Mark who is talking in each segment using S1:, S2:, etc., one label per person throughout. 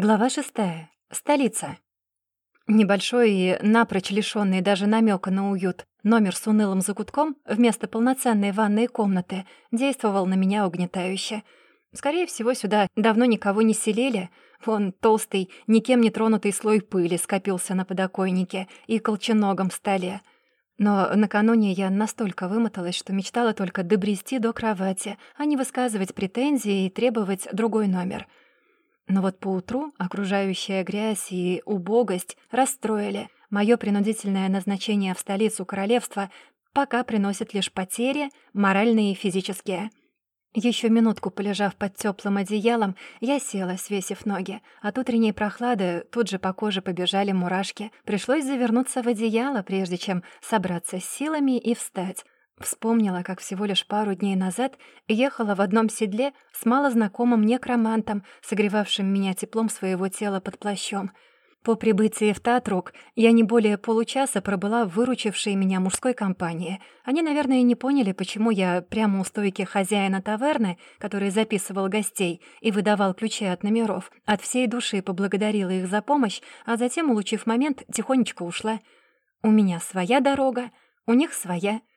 S1: Глава шестая. Столица. Небольшой и напрочь лишённый даже намека на уют номер с унылым закутком вместо полноценной ванной комнаты действовал на меня угнетающе. Скорее всего, сюда давно никого не селили. Вон толстый, никем не тронутый слой пыли скопился на подоконнике и колченогом столе. Но накануне я настолько вымоталась, что мечтала только добрести до кровати, а не высказывать претензии и требовать другой номер — но вот поутру окружающая грязь и убогость расстроили. Моё принудительное назначение в столицу королевства пока приносит лишь потери, моральные и физические. Ещё минутку полежав под тёплым одеялом, я села, свесив ноги. От утренней прохлады тут же по коже побежали мурашки. Пришлось завернуться в одеяло, прежде чем собраться с силами и встать. Вспомнила, как всего лишь пару дней назад ехала в одном седле с малознакомым некромантом, согревавшим меня теплом своего тела под плащом. По прибытии в Татрук я не более получаса пробыла в выручившей меня мужской компании. Они, наверное, не поняли, почему я прямо у стойки хозяина таверны, который записывал гостей и выдавал ключи от номеров, от всей души поблагодарила их за помощь, а затем, улучив момент, тихонечко ушла. У меня своя дорога, у них своя —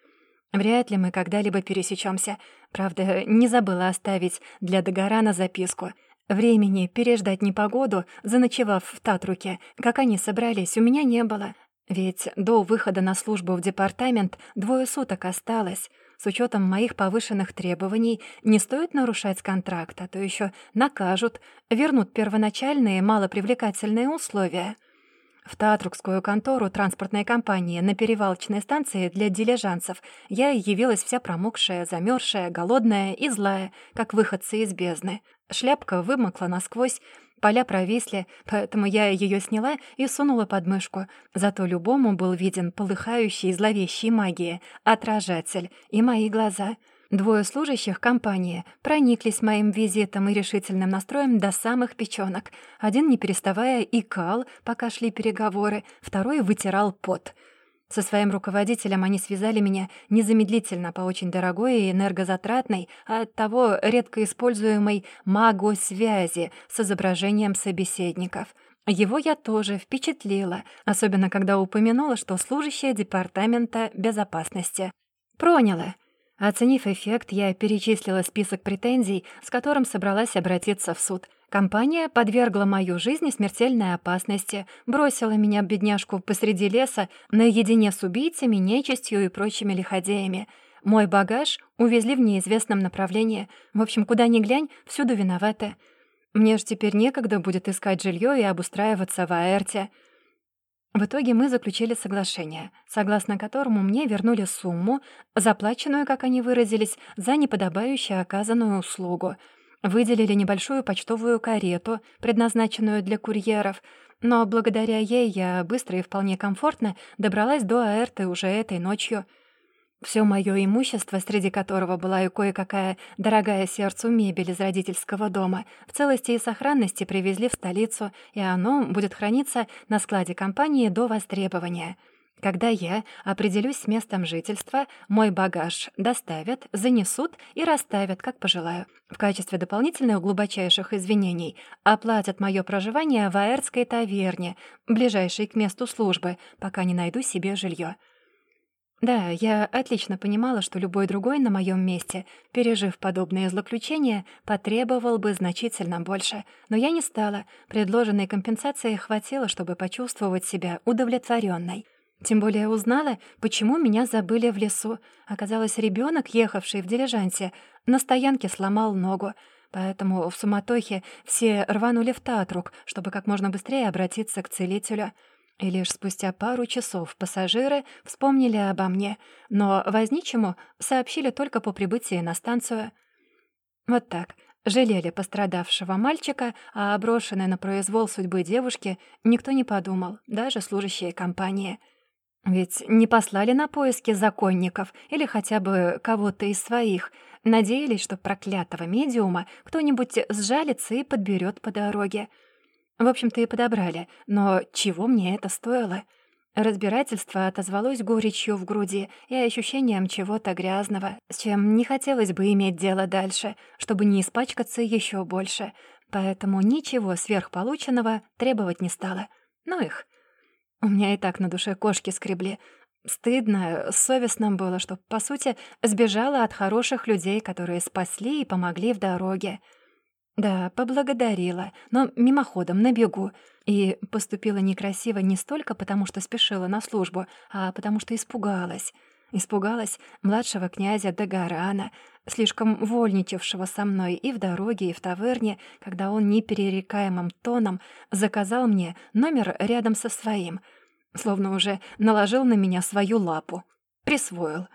S1: Вряд ли мы когда-либо пересечемся. Правда, не забыла оставить для Дагорана записку. Времени переждать непогоду, заночевав в Татруке, как они собрались, у меня не было. Ведь до выхода на службу в департамент двое суток осталось. С учетом моих повышенных требований не стоит нарушать контракт, а то еще накажут, вернут первоначальные малопривлекательные условия. В Татрукскую контору транспортной компании на перевалочной станции для дилижансов я явилась вся промокшая, замерзшая, голодная и злая, как выходцы из бездны. Шляпка вымокла насквозь, поля провисли, поэтому я ее сняла и сунула под мышку. Зато любому был виден полыхающий зловещий магии, отражатель и мои глаза — Двое служащих компании прониклись моим визитом и решительным настроем до самых печёнок. Один, не переставая, икал, пока шли переговоры, второй вытирал пот. Со своим руководителем они связали меня незамедлительно по очень дорогой и энергозатратной, а оттого редко используемой магосвязи с изображением собеседников. Его я тоже впечатлила, особенно когда упомянула, что служащая департамента безопасности. Проняла. Оценив эффект, я перечислила список претензий, с которым собралась обратиться в суд. Компания подвергла мою жизнь смертельной опасности, бросила меня, бедняжку, посреди леса, наедине с убийцами, нечистью и прочими лиходеями. Мой багаж увезли в неизвестном направлении. В общем, куда ни глянь, всюду виновата. Мне ж теперь некогда будет искать жилье и обустраиваться в Аэрте. В итоге мы заключили соглашение, согласно которому мне вернули сумму, заплаченную, как они выразились, за неподобающую оказанную услугу. Выделили небольшую почтовую карету, предназначенную для курьеров, но благодаря ей я быстро и вполне комфортно добралась до Аэрты уже этой ночью — все мое имущество, среди которого была и кое-какая дорогая сердцу мебель из родительского дома, в целости и сохранности привезли в столицу, и оно будет храниться на складе компании до востребования. Когда я определюсь с местом жительства, мой багаж доставят, занесут и расставят, как пожелаю. В качестве дополнительных глубочайших извинений оплатят мое проживание в Аэртской таверне, ближайшей к месту службы, пока не найду себе жилье. Да, я отлично понимала, что любой другой на моем месте, пережив подобные злоключения, потребовал бы значительно больше. Но я не стала. Предложенной компенсации хватило, чтобы почувствовать себя удовлетворенной. Тем более узнала, почему меня забыли в лесу. Оказалось, ребенок, ехавший в дилижансе, на стоянке сломал ногу. Поэтому в суматохе все рванули в Татрук, чтобы как можно быстрее обратиться к целителю — и лишь спустя пару часов пассажиры вспомнили обо мне, но возничему сообщили только по прибытии на станцию. Вот так. Жалели пострадавшего мальчика, а брошенной на произвол судьбы девушки никто не подумал, даже служащие компании. Ведь не послали на поиски законников или хотя бы кого-то из своих. Надеялись, что проклятого медиума кто-нибудь сжалится и подберет по дороге. В общем-то и подобрали, но чего мне это стоило? Разбирательство отозвалось горечью в груди и ощущением чего-то грязного, с чем не хотелось бы иметь дело дальше, чтобы не испачкаться еще больше. поэтому ничего сверхполученного требовать не стала. Ну их. У меня и так на душе кошки скребли. Стыдно, совестно было, что, по сути, сбежала от хороших людей, которые спасли и помогли в дороге. Да, поблагодарила, но мимоходом, на бегу. И поступила некрасиво не столько потому, что спешила на службу, а потому что испугалась. Испугалась младшего князя Дагарана, слишком вольничавшего со мной и в дороге, и в таверне, когда он неперерекаемым тоном заказал мне номер рядом со своим, словно уже наложил на меня свою лапу. Присвоил.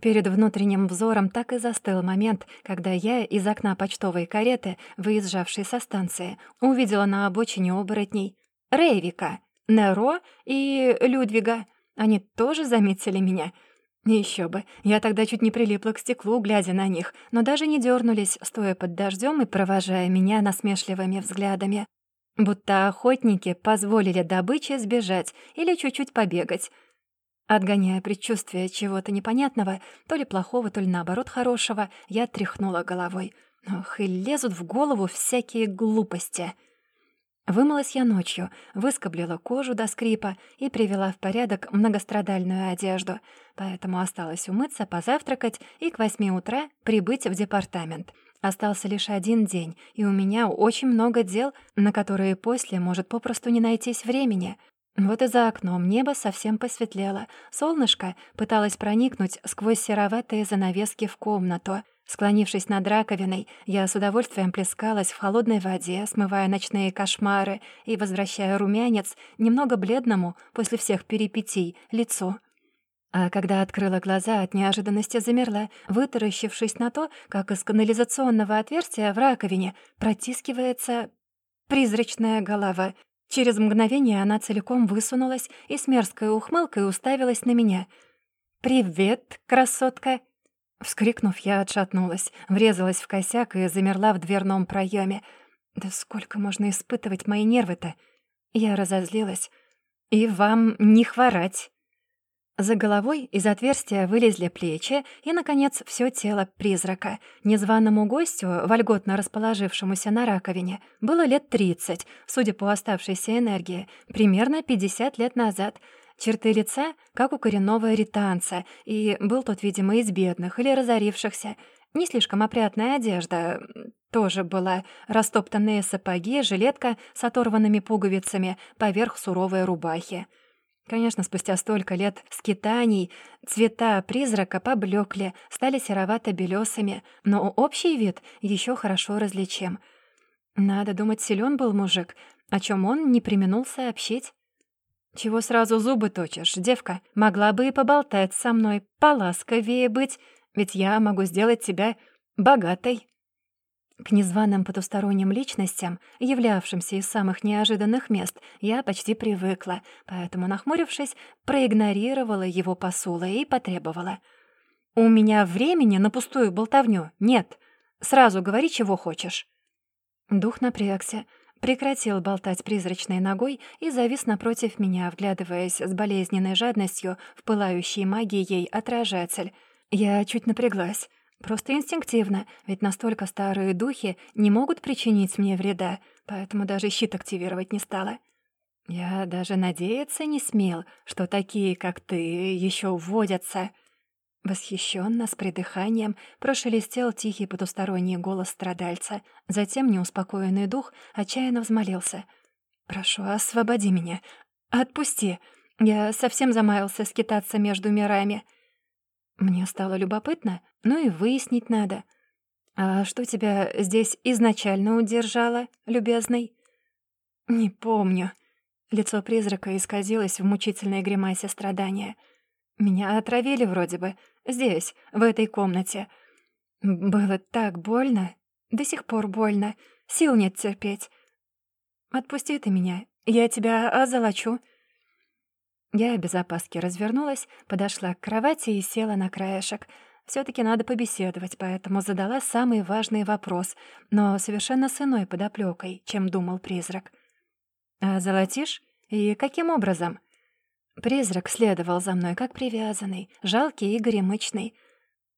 S1: Перед внутренним взором так и застыл момент, когда я из окна почтовой кареты, выезжавшей со станции, увидела на обочине оборотней Рейвика, Неро и Людвига. Они тоже заметили меня — еще бы, я тогда чуть не прилипла к стеклу, глядя на них, но даже не дернулись, стоя под дождем и провожая меня насмешливыми взглядами. Будто охотники позволили добыче сбежать или чуть-чуть побегать. Отгоняя предчувствие чего-то непонятного, то ли плохого, то ли наоборот хорошего, я тряхнула головой. Ох, и лезут в голову всякие глупости — Вымылась я ночью, выскоблила кожу до скрипа и привела в порядок многострадальную одежду, поэтому осталось умыться, позавтракать и к восьми утра прибыть в департамент. Остался лишь один день, и у меня очень много дел, на которые после может попросту не найтись времени. Вот и за окном небо совсем посветлело. Солнышко пыталось проникнуть сквозь сероватые занавески в комнату — Склонившись над раковиной, я с удовольствием плескалась в холодной воде, смывая ночные кошмары и возвращая румянец немного бледному после всех перипетий лицу. А когда открыла глаза, от неожиданности замерла, вытаращившись на то, как из канализационного отверстия в раковине протискивается призрачная голова. Через мгновение она целиком высунулась и с мерзкой ухмылкой уставилась на меня. «Привет, красотка!» Вскрикнув, я отшатнулась, врезалась в косяк и замерла в дверном проеме. Да сколько можно испытывать мои нервы-то? Я разозлилась. «И вам не хворать!» За головой из отверстия вылезли плечи и, наконец, все тело призрака. Незваному гостю, вольготно расположившемуся на раковине, было лет тридцать, судя по оставшейся энергии, примерно пятьдесят лет назад — Черты лица, как у коренного ританца, и был тот, видимо, из бедных или разорившихся. Не слишком опрятная одежда тоже была. Растоптанные сапоги, жилетка с оторванными пуговицами поверх суровой рубахи. Конечно, спустя столько лет скитаний цвета призрака поблекли, стали серовато белесыми но общий вид еще хорошо различим. Надо думать, силен был мужик, о чем он не применул сообщить. «Чего сразу зубы точишь, девка? Могла бы и поболтать со мной, поласковее быть, ведь я могу сделать тебя богатой». К незваным потусторонним личностям, являвшимся из самых неожиданных мест, я почти привыкла, поэтому, нахмурившись, проигнорировала его посулы и потребовала. «У меня времени на пустую болтовню нет. Сразу говори, чего хочешь». Дух напрягся, прекратил болтать призрачной ногой и завис напротив меня, вглядываясь с болезненной жадностью в пылающий магией отражатель. Я чуть напряглась. Просто инстинктивно, ведь настолько старые духи не могут причинить мне вреда, поэтому даже щит активировать не стала. Я даже надеяться не смел, что такие, как ты, еще вводятся. Восхищенно, с придыханием, прошелестел тихий потусторонний голос страдальца. Затем неуспокоенный дух отчаянно взмолился. «Прошу, освободи меня. Отпусти. Я совсем замаялся скитаться между мирами». Мне стало любопытно, ну и выяснить надо. «А что тебя здесь изначально удержало, любезный?» «Не помню». Лицо призрака исказилось в мучительной гримасе страдания — меня отравили вроде бы. Здесь, в этой комнате. Было так больно. До сих пор больно. Сил нет терпеть. Отпусти ты меня. Я тебя озолочу. Я без опаски развернулась, подошла к кровати и села на краешек. все таки надо побеседовать, поэтому задала самый важный вопрос, но совершенно с иной подоплёкой, чем думал призрак. «А золотишь? И каким образом?» Призрак следовал за мной, как привязанный, жалкий и горемычный.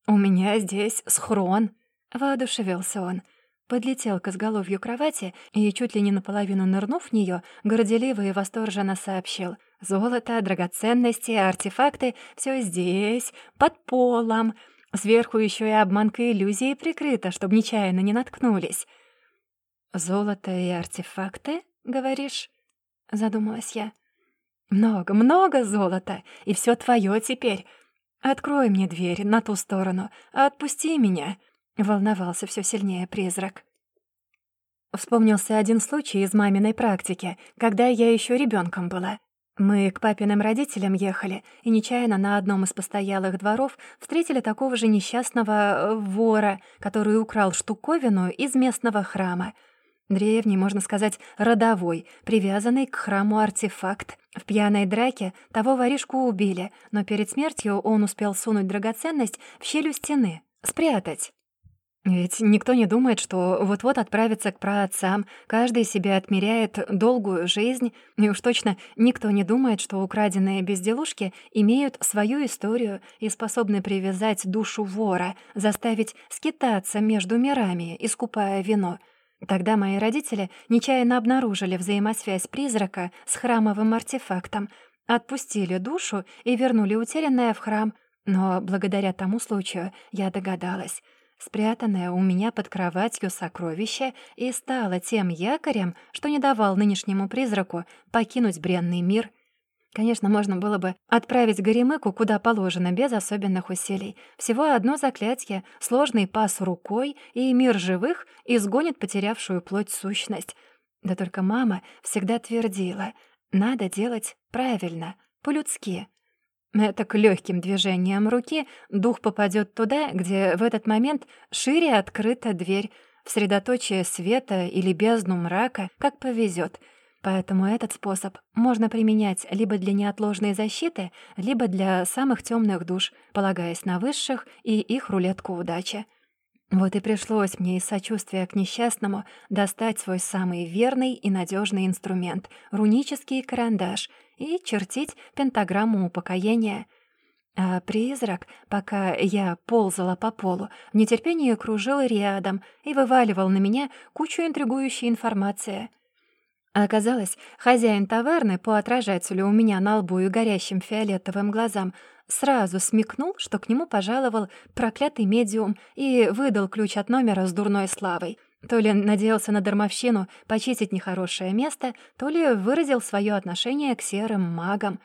S1: «У меня здесь схрон», — воодушевился он. подлетел к изголовью кровати и, чуть ли не наполовину нырнув в неё, горделиво и восторженно сообщил. «Золото, драгоценности, артефакты — всё здесь, под полом. Сверху ещё и обманка иллюзии прикрыта, чтобы нечаянно не наткнулись». «Золото и артефакты, говоришь?» — задумалась я. «Много, много золота, и всё твоё теперь. Открой мне дверь на ту сторону, отпусти меня». Волновался все сильнее призрак. Вспомнился один случай из маминой практики, когда я еще ребенком была. Мы к папиным родителям ехали, и нечаянно на одном из постоялых дворов встретили такого же несчастного э, вора, который украл штуковину из местного храма. Древний, можно сказать, родовой, привязанный к храму артефакт. В пьяной драке того воришку убили, но перед смертью он успел сунуть драгоценность в щель стены, спрятать. Ведь никто не думает, что вот-вот отправится к праотцам, каждый себе отмеряет долгую жизнь, и уж точно никто не думает, что украденные безделушки имеют свою историю и способны привязать душу вора, заставить скитаться между мирами, искупая вино. Тогда мои родители нечаянно обнаружили взаимосвязь призрака с храмовым артефактом, отпустили душу и вернули утерянное в храм. Но благодаря тому случаю я догадалась — Спрятанное у меня под кроватью сокровище и стало тем якорем, что не давал нынешнему призраку покинуть бренный мир. Конечно, можно было бы отправить Горемыку куда положено, без особенных усилий. Всего одно заклятие, сложный пас рукой, и мир живых изгонит потерявшую плоть сущность. Да только мама всегда твердила, надо делать правильно, по-людски. Это к легким движением руки дух попадет туда, где в этот момент шире открыта дверь, в средоточие света или бездну мрака, как повезет. Поэтому этот способ можно применять либо для неотложной защиты, либо для самых темных душ, полагаясь на высших и их рулетку удачи. Вот и пришлось мне из сочувствия к несчастному достать свой самый верный и надежный инструмент — рунический карандаш — и чертить пентаграмму упокоения. А призрак, пока я ползала по полу, в нетерпении кружил рядом и вываливал на меня кучу интригующей информации. Оказалось, хозяин таверны по отражателю у меня на лбу и горящим фиолетовым глазам сразу смекнул, что к нему пожаловал проклятый медиум и выдал ключ от номера с дурной славой — то ли надеялся на дармовщину почистить нехорошее место, то ли выразил свое отношение к серым магам.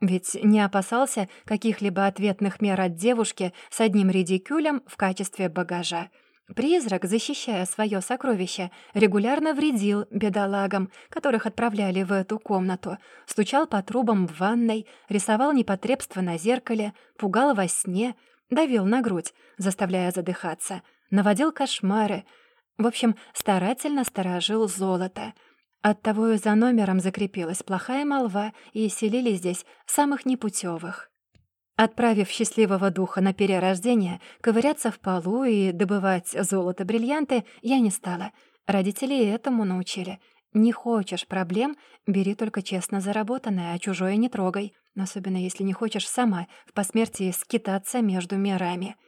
S1: Ведь не опасался каких-либо ответных мер от девушки с одним редикюлем в качестве багажа. Призрак, защищая свое сокровище, регулярно вредил бедолагам, которых отправляли в эту комнату, стучал по трубам в ванной, рисовал непотребство на зеркале, пугал во сне, давил на грудь, заставляя задыхаться, наводил кошмары — в общем, старательно сторожил золото. Оттого и за номером закрепилась плохая молва, и селили здесь самых непутевых. Отправив счастливого духа на перерождение, ковыряться в полу и добывать золото-бриллианты я не стала. Родители этому научили. Не хочешь проблем — бери только честно заработанное, а чужое не трогай. Особенно если не хочешь сама в посмертии скитаться между мирами —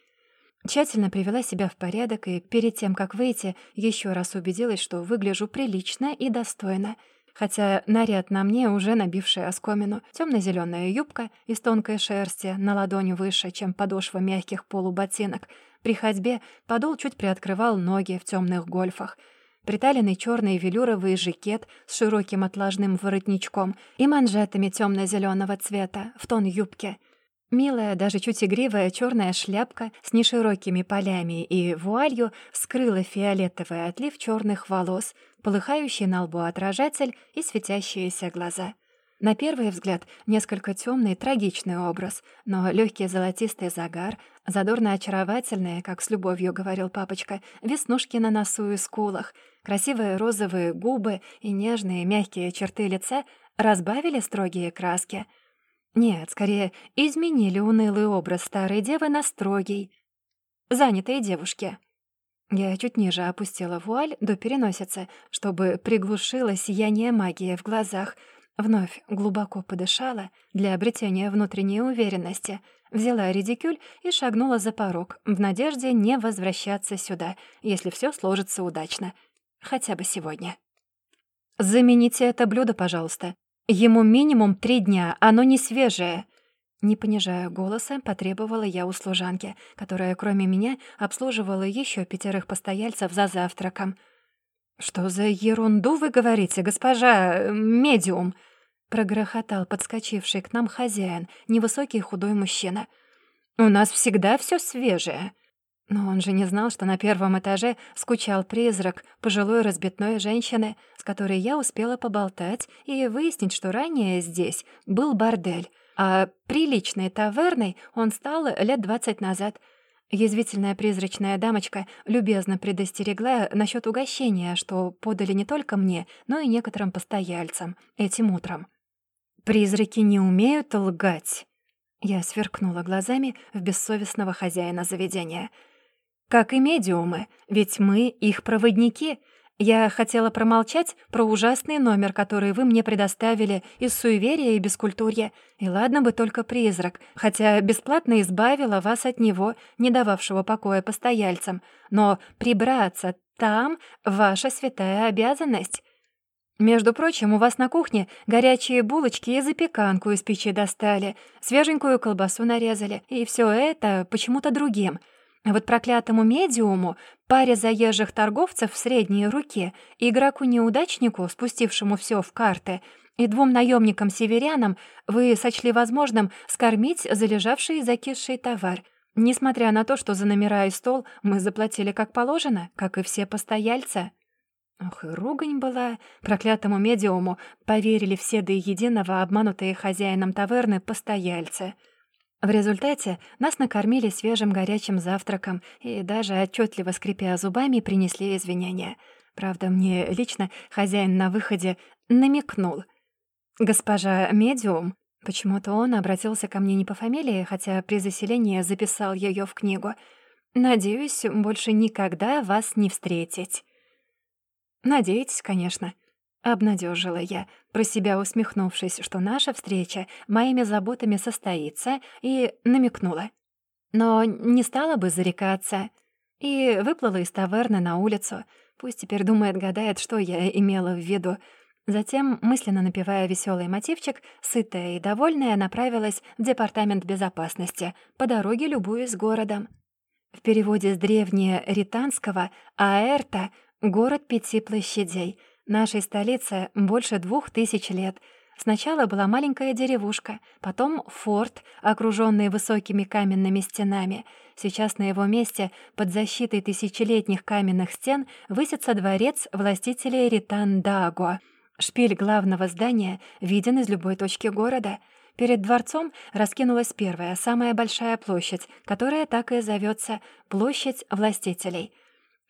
S1: Тщательно привела себя в порядок и перед тем, как выйти, еще раз убедилась, что выгляжу прилично и достойно. Хотя наряд на мне уже набивший оскомину. темно зеленая юбка из тонкой шерсти на ладонь выше, чем подошва мягких полуботинок. При ходьбе подол чуть приоткрывал ноги в темных гольфах. Приталенный черный велюровый жакет с широким отложным воротничком и манжетами темно зеленого цвета в тон юбки — Милая, даже чуть игривая черная шляпка с неширокими полями и вуалью скрыла фиолетовый отлив черных волос, полыхающий на лбу отражатель и светящиеся глаза. На первый взгляд несколько темный, трагичный образ, но легкий золотистый загар, задорно очаровательные, как с любовью говорил папочка, веснушки на носу и скулах, красивые розовые губы и нежные мягкие черты лица разбавили строгие краски — нет, скорее, изменили унылый образ старой девы на строгий, занятой девушки. Я чуть ниже опустила вуаль до переносицы, чтобы приглушило сияние магии в глазах, Вновь глубоко подышала для обретения внутренней уверенности, взяла редикюль и шагнула за порог, в надежде не возвращаться сюда, если все сложится удачно. Хотя бы сегодня. «Замените это блюдо, пожалуйста. Ему минимум три дня, оно не свежее». Не понижая голоса, потребовала я у служанки, которая, кроме меня, обслуживала еще пятерых постояльцев за завтраком — «Что за ерунду вы говорите, госпожа... Э, медиум?» — прогрохотал подскочивший к нам хозяин, невысокий худой мужчина. «У нас всегда все свежее». Но он же не знал, что на первом этаже скучал призрак пожилой разбитной женщины, с которой я успела поболтать и выяснить, что ранее здесь был бордель, а приличной таверной он стал лет двадцать назад — Язвительная призрачная дамочка любезно предостерегла насчет угощения, что подали не только мне, но и некоторым постояльцам этим утром. «Призраки не умеют лгать!» Я сверкнула глазами в бессовестного хозяина заведения. «Как и медиумы, ведь мы их проводники», я хотела промолчать про ужасный номер, который вы мне предоставили из суеверия и бескультурья. И ладно бы только призрак, хотя бесплатно избавила вас от него, не дававшего покоя постояльцам. Но прибраться там — ваша святая обязанность. Между прочим, у вас на кухне горячие булочки и запеканку из печи достали, свеженькую колбасу нарезали, и все это почему-то другим — вот проклятому медиуму, паре заезжих торговцев в средней руке, игроку-неудачнику, спустившему все в карты, и двум наемникам-северянам вы сочли возможным скормить залежавший и закисший товар, несмотря на то, что за номера и стол мы заплатили как положено, как и все постояльцы. Ох, и ругань была. Проклятому медиуму поверили все до единого обманутые хозяином таверны постояльцы — в результате нас накормили свежим горячим завтраком и даже отчетливо скрипя зубами принесли извинения. Правда, мне лично хозяин на выходе намекнул. «Госпожа медиум?» Почему-то он обратился ко мне не по фамилии, хотя при заселении записал ее в книгу. «Надеюсь, больше никогда вас не встретить». «Надеетесь, конечно», Обнадежила я, про себя усмехнувшись, что наша встреча моими заботами состоится, и намекнула. Но не стала бы зарекаться. И выплыла из таверны на улицу. Пусть теперь думает, гадает, что я имела в виду. Затем, мысленно напевая веселый мотивчик, сытая и довольная, направилась в департамент безопасности, по дороге любуясь городом. В переводе с древнеританского «Аэрта» — город пяти площадей — Нашей столице больше двух тысяч лет. Сначала была маленькая деревушка, потом форт, окружённый высокими каменными стенами. Сейчас на его месте, под защитой тысячелетних каменных стен, высится дворец властителя Ритан-Даго. Шпиль главного здания виден из любой точки города. Перед дворцом раскинулась первая, самая большая площадь, которая так и зовётся «Площадь властителей».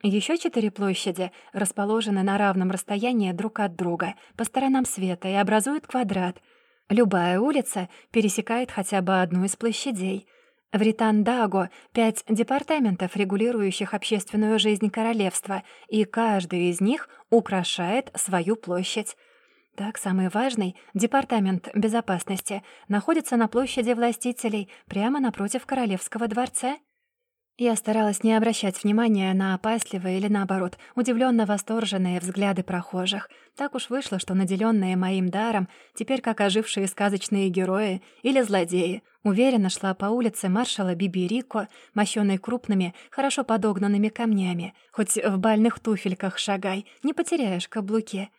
S1: Еще четыре площади расположены на равном расстоянии друг от друга, по сторонам света, и образуют квадрат. Любая улица пересекает хотя бы одну из площадей. В Ритандаго пять департаментов, регулирующих общественную жизнь королевства, и каждый из них украшает свою площадь. Так, самый важный, департамент безопасности, находится на площади властителей, прямо напротив Королевского дворца — я старалась не обращать внимания на опасливые или, наоборот, удивленно восторженные взгляды прохожих. Так уж вышло, что наделенные моим даром, теперь как ожившие сказочные герои или злодеи, уверенно шла по улице маршала Бибирико, мощенной крупными, хорошо подогнанными камнями. Хоть в бальных туфельках шагай, не потеряешь каблуки.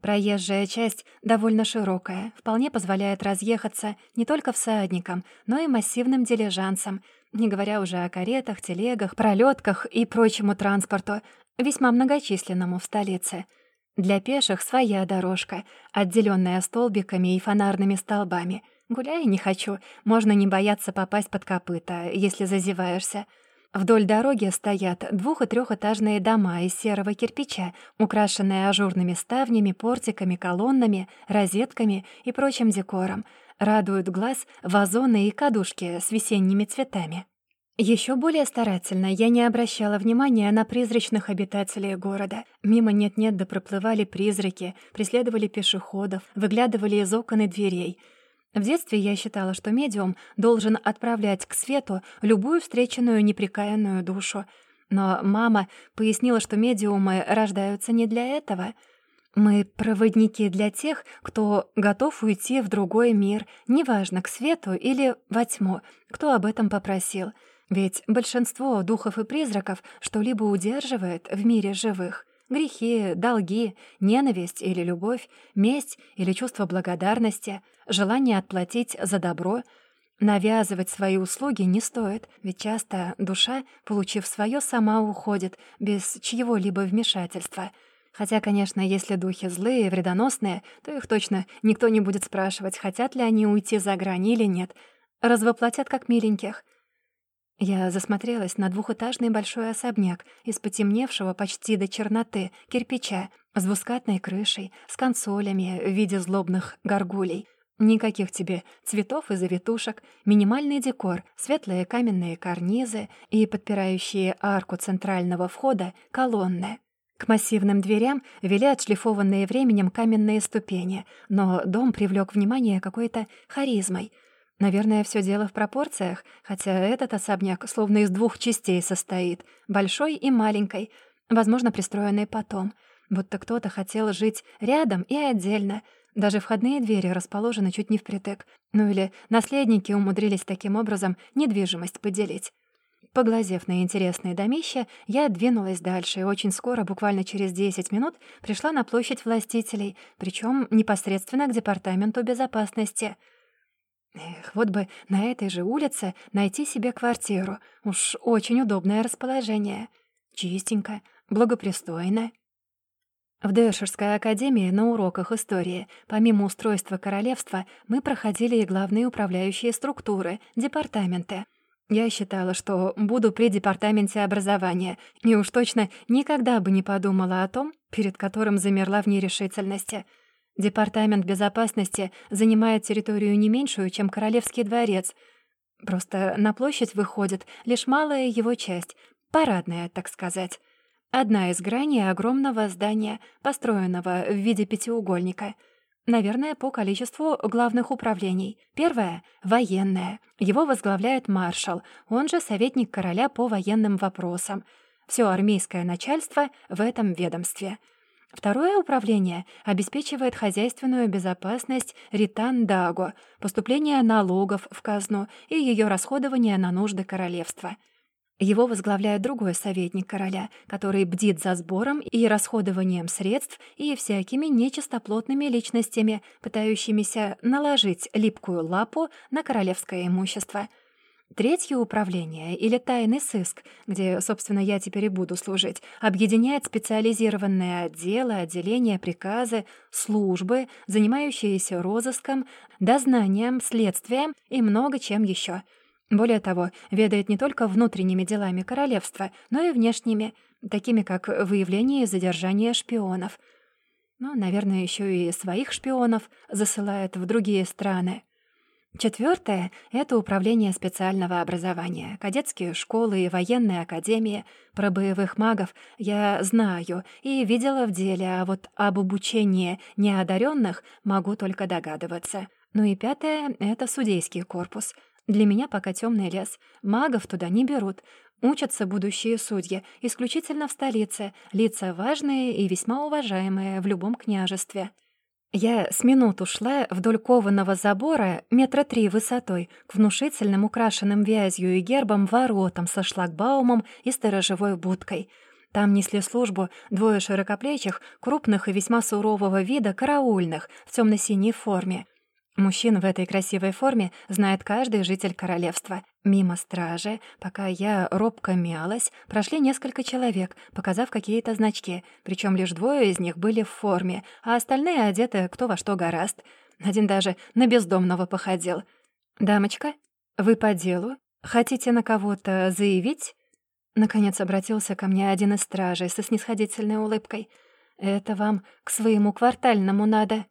S1: Проезжая часть довольно широкая, вполне позволяет разъехаться не только всадникам, но и массивным дилижансам — не говоря уже о каретах, телегах, пролетках и прочему транспорту, весьма многочисленному в столице. Для пеших своя дорожка, отделенная столбиками и фонарными столбами. Гуляй не хочу, можно не бояться попасть под копыта, если зазеваешься. Вдоль дороги стоят двух- и трехэтажные дома из серого кирпича, украшенные ажурными ставнями, портиками, колоннами, розетками и прочим декором — радуют глаз вазоны и кадушки с весенними цветами. Еще более старательно я не обращала внимания на призрачных обитателей города. Мимо нет-нет да проплывали призраки, преследовали пешеходов, выглядывали из окон и дверей. В детстве я считала, что медиум должен отправлять к свету любую встреченную неприкаянную душу. Но мама пояснила, что медиумы рождаются не для этого. Мы проводники для тех, кто готов уйти в другой мир, неважно, к свету или во тьму, кто об этом попросил — ведь большинство духов и призраков что-либо удерживает в мире живых. Грехи, долги, ненависть или любовь, месть или чувство благодарности, желание отплатить за добро. Навязывать свои услуги не стоит, ведь часто душа, получив свое, сама уходит, без чьего-либо вмешательства. Хотя, конечно, если духи злые и вредоносные, то их точно никто не будет спрашивать, хотят ли они уйти за грань или нет. Развоплотят как миленьких — я засмотрелась на двухэтажный большой особняк из потемневшего почти до черноты кирпича с двускатной крышей, с консолями в виде злобных горгулей. Никаких тебе цветов и завитушек, минимальный декор, светлые каменные карнизы и подпирающие арку центрального входа колонны. К массивным дверям вели отшлифованные временем каменные ступени, но дом привлек внимание какой-то харизмой — Наверное, все дело в пропорциях, хотя этот особняк словно из двух частей состоит, большой и маленькой, возможно, пристроенной потом. Будто кто-то хотел жить рядом и отдельно. Даже входные двери расположены чуть не впритык. Ну или наследники умудрились таким образом недвижимость поделить. Поглазев на интересные домища, я двинулась дальше и очень скоро, буквально через 10 минут, пришла на площадь властителей, причем непосредственно к департаменту безопасности — Эх, вот бы на этой же улице найти себе квартиру. Уж очень удобное расположение. Чистенько, благопристойно. В Дэшерской академии на уроках истории, помимо устройства королевства, мы проходили и главные управляющие структуры, департаменты. Я считала, что буду при департаменте образования, и уж точно никогда бы не подумала о том, перед которым замерла в нерешительности — Департамент безопасности занимает территорию не меньшую, чем Королевский дворец. Просто на площадь выходит лишь малая его часть, парадная, так сказать. Одна из граней огромного здания, построенного в виде пятиугольника. Наверное, по количеству главных управлений. Первое — военное. Его возглавляет маршал, он же советник короля по военным вопросам. Все армейское начальство в этом ведомстве — Второе управление обеспечивает хозяйственную безопасность Ритан-Даго, поступление налогов в казну и ее расходование на нужды королевства. Его возглавляет другой советник короля, который бдит за сбором и расходованием средств и всякими нечистоплотными личностями, пытающимися наложить липкую лапу на королевское имущество — Третье управление или тайный сыск, где, собственно, я теперь и буду служить, объединяет специализированные отделы, отделения, приказы, службы, занимающиеся розыском, дознанием, следствием и много чем еще. Более того, ведает не только внутренними делами королевства, но и внешними, такими как выявление и задержание шпионов. Ну, наверное, еще и своих шпионов засылает в другие страны. Четвертое — это управление специального образования, кадетские школы и военные академии. Про боевых магов я знаю и видела в деле, а вот об обучении неодаренных могу только догадываться. Ну и пятое — это судейский корпус. Для меня пока темный лес. Магов туда не берут. Учатся будущие судьи исключительно в столице, лица важные и весьма уважаемые в любом княжестве. Я с минуту шла вдоль кованого забора метра три высотой к внушительным украшенным вязью и гербом воротам со шлагбаумом и сторожевой будкой. Там несли службу двое широкоплечих, крупных и весьма сурового вида караульных в темно синей форме — Мужчин в этой красивой форме знает каждый житель королевства. Мимо стражи, пока я робко мялась, прошли несколько человек, показав какие-то значки, причем лишь двое из них были в форме, а остальные одеты кто во что гораст. Один даже на бездомного походил. «Дамочка, вы по делу? Хотите на кого-то заявить?» Наконец обратился ко мне один из стражей со снисходительной улыбкой. «Это вам к своему квартальному надо».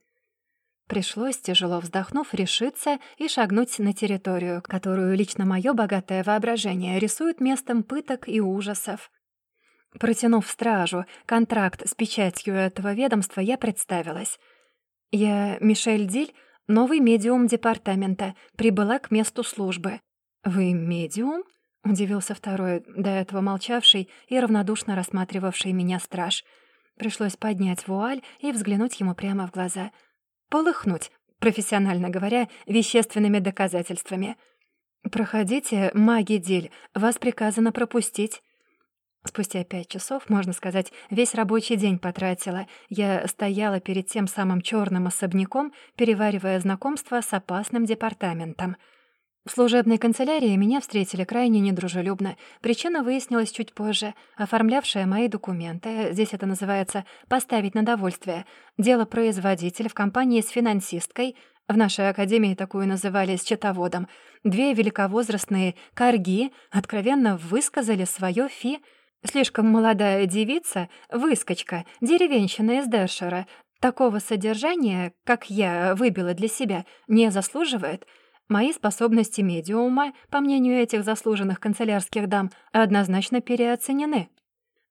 S1: Пришлось, тяжело вздохнув, решиться и шагнуть на территорию, которую лично мое богатое воображение рисует местом пыток и ужасов. Протянув стражу контракт с печатью этого ведомства, я представилась. Я Мишель Диль, новый медиум департамента, прибыла к месту службы. «Вы медиум?» — удивился второй, до этого молчавший и равнодушно рассматривавший меня страж. Пришлось поднять вуаль и взглянуть ему прямо в глаза — полыхнуть, профессионально говоря, вещественными доказательствами. «Проходите, маги Диль, вас приказано пропустить». Спустя пять часов, можно сказать, весь рабочий день потратила. Я стояла перед тем самым черным особняком, переваривая знакомство с опасным департаментом — в служебной канцелярии меня встретили крайне недружелюбно. Причина выяснилась чуть позже. Оформлявшая мои документы, здесь это называется «поставить на довольствие», дело производитель в компании с финансисткой, в нашей академии такую называли счетоводом, две великовозрастные корги откровенно высказали свое фи. Слишком молодая девица, выскочка, деревенщина из Дершера, такого содержания, как я выбила для себя, не заслуживает — Мои способности медиума, по мнению этих заслуженных канцелярских дам, однозначно переоценены.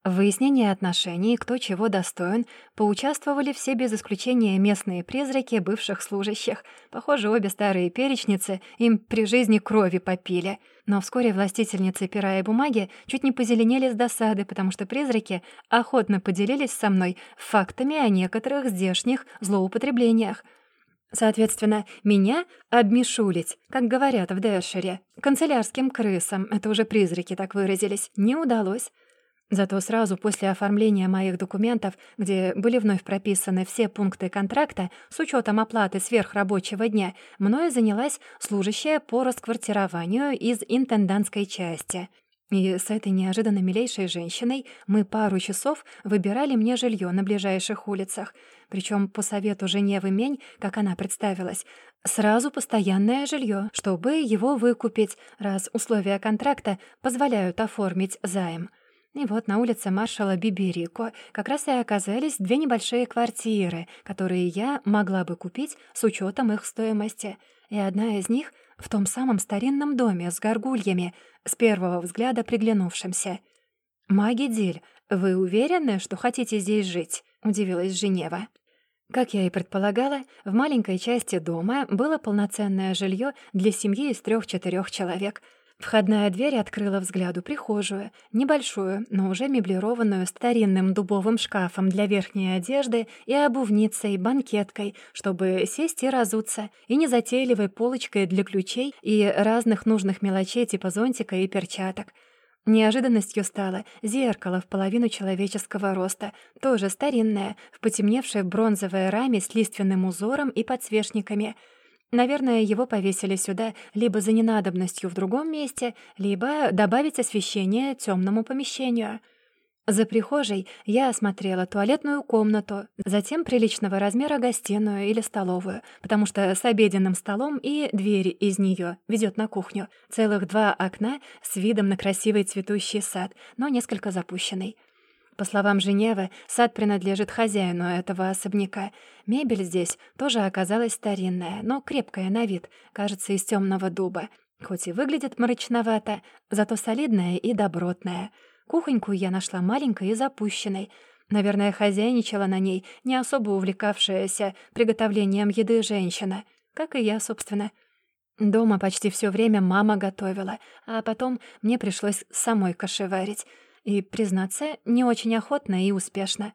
S1: В выяснении отношений, кто чего достоин, поучаствовали все без исключения местные призраки бывших служащих. Похоже, обе старые перечницы им при жизни крови попили. Но вскоре властительницы пера и бумаги чуть не позеленели с досады, потому что призраки охотно поделились со мной фактами о некоторых здешних злоупотреблениях — Соответственно, меня обмешулить, как говорят в Дэшере, канцелярским крысам, это уже призраки так выразились, не удалось. Зато сразу после оформления моих документов, где были вновь прописаны все пункты контракта с учетом оплаты сверхрабочего дня, мною занялась служащая по расквартированию из интендантской части — и с этой неожиданно милейшей женщиной мы пару часов выбирали мне жилье на ближайших улицах. Причем по совету Женевы Мень, как она представилась, сразу постоянное жилье, чтобы его выкупить, раз условия контракта позволяют оформить займ. И вот на улице маршала Биберико как раз и оказались две небольшие квартиры, которые я могла бы купить с учетом их стоимости. И одна из них — в том самом старинном доме с горгульями, с первого взгляда приглянувшимся. «Маги Диль, вы уверены, что хотите здесь жить?» — удивилась Женева. Как я и предполагала, в маленькой части дома было полноценное жилье для семьи из трех-четырех человек — Входная дверь открыла взгляду прихожую, небольшую, но уже меблированную старинным дубовым шкафом для верхней одежды и обувницей, банкеткой, чтобы сесть и разуться, и незатейливой полочкой для ключей и разных нужных мелочей типа зонтика и перчаток. Неожиданностью стало зеркало в половину человеческого роста, тоже старинное, в потемневшей бронзовой раме с лиственным узором и подсвечниками — Наверное, его повесили сюда либо за ненадобностью в другом месте, либо добавить освещение темному помещению. За прихожей я осмотрела туалетную комнату, затем приличного размера гостиную или столовую, потому что с обеденным столом и дверь из нее ведет на кухню. Целых два окна с видом на красивый цветущий сад, но несколько запущенный. По словам Женевы, сад принадлежит хозяину этого особняка. Мебель здесь тоже оказалась старинная, но крепкая на вид, кажется, из темного дуба. Хоть и выглядит мрачновато, зато солидная и добротная. Кухоньку я нашла маленькой и запущенной. Наверное, хозяйничала на ней не особо увлекавшаяся приготовлением еды женщина. Как и я, собственно. Дома почти все время мама готовила, а потом мне пришлось самой кашеварить — и, признаться, не очень охотно и успешно.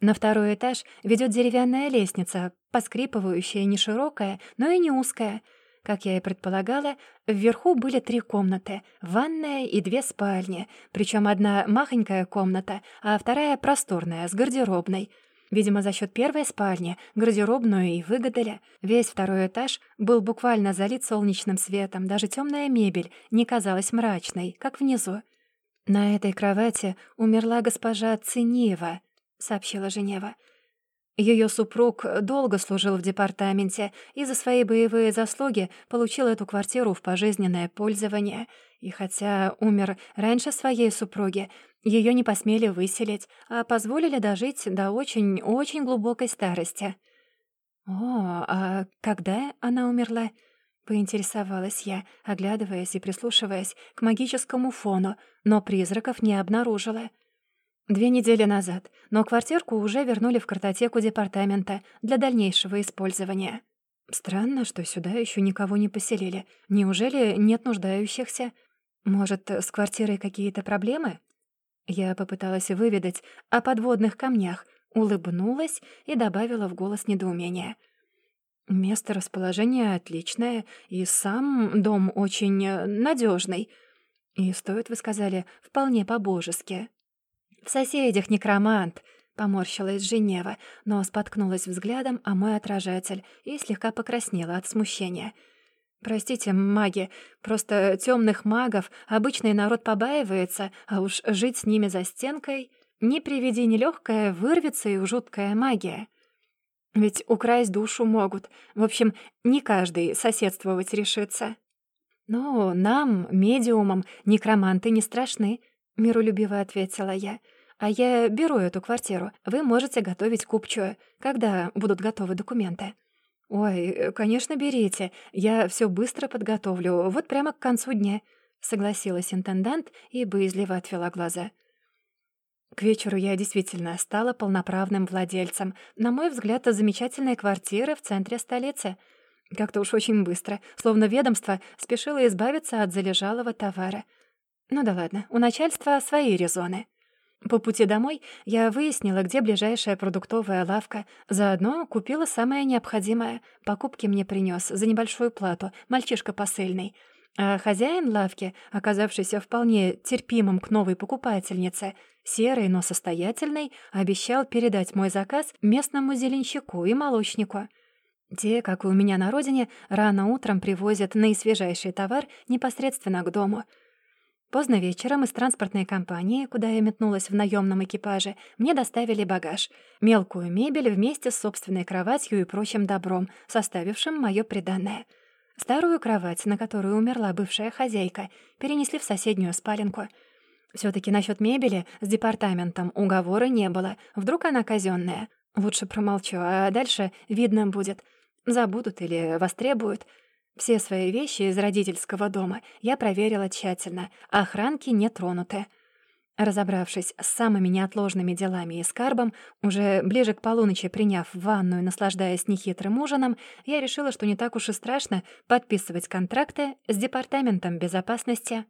S1: На второй этаж ведет деревянная лестница, поскрипывающая, не широкая, но и не узкая. Как я и предполагала, вверху были три комнаты — ванная и две спальни, причем одна махонькая комната, а вторая просторная, с гардеробной. Видимо, за счет первой спальни гардеробную и выгадали. Весь второй этаж был буквально залит солнечным светом, даже темная мебель не казалась мрачной, как внизу. «На этой кровати умерла госпожа Цинева», — сообщила Женева. Ее супруг долго служил в департаменте и за свои боевые заслуги получил эту квартиру в пожизненное пользование. И хотя умер раньше своей супруги, ее не посмели выселить, а позволили дожить до очень-очень глубокой старости. «О, а когда она умерла?» — поинтересовалась я, оглядываясь и прислушиваясь к магическому фону, но призраков не обнаружила. Две недели назад, но квартирку уже вернули в картотеку департамента для дальнейшего использования. Странно, что сюда еще никого не поселили. Неужели нет нуждающихся? Может, с квартирой какие-то проблемы? Я попыталась выведать о подводных камнях, улыбнулась и добавила в голос недоумения. «Место расположения отличное, и сам дом очень э, надежный. И стоит, вы сказали, вполне по-божески». «В соседях некромант», — поморщилась Женева, но споткнулась взглядом о мой отражатель и слегка покраснела от смущения — «Простите, маги, просто темных магов обычный народ побаивается, а уж жить с ними за стенкой... Не приведи нелегкая, вырвется и жуткая магия. Ведь украсть душу могут. В общем, не каждый соседствовать решится. Но нам, медиумам, некроманты не страшны», — миролюбиво ответила я. «А я беру эту квартиру. Вы можете готовить купчую, когда будут готовы документы». «Ой, конечно, берите. Я все быстро подготовлю, вот прямо к концу дня», — согласилась интендант и боязливо отвела глаза. К вечеру я действительно стала полноправным владельцем. На мой взгляд, замечательной квартиры в центре столицы. Как-то уж очень быстро, словно ведомство спешило избавиться от залежалого товара. Ну да ладно, у начальства свои резоны. По пути домой я выяснила, где ближайшая продуктовая лавка. Заодно купила самое необходимое. Покупки мне принес за небольшую плату мальчишка посыльный. А хозяин лавки, оказавшийся вполне терпимым к новой покупательнице, серый, но состоятельный, обещал передать мой заказ местному зеленщику и молочнику. Те, как и у меня на родине, рано утром привозят наисвежайший товар непосредственно к дому — Поздно вечером из транспортной компании, куда я метнулась в наемном экипаже, мне доставили багаж, мелкую мебель вместе с собственной кроватью и прочим добром, составившим моё приданное. Старую кровать, на которую умерла бывшая хозяйка, перенесли в соседнюю спаленку. все таки насчет мебели с департаментом уговора не было. Вдруг она казенная. Лучше промолчу, а дальше видно будет. Забудут или востребуют — все свои вещи из родительского дома я проверила тщательно, охранки не тронуты. Разобравшись с самыми неотложными делами и скарбом, уже ближе к полуночи приняв ванну и наслаждаясь нехитрым ужином, я решила, что не так уж и страшно подписывать контракты с Департаментом безопасности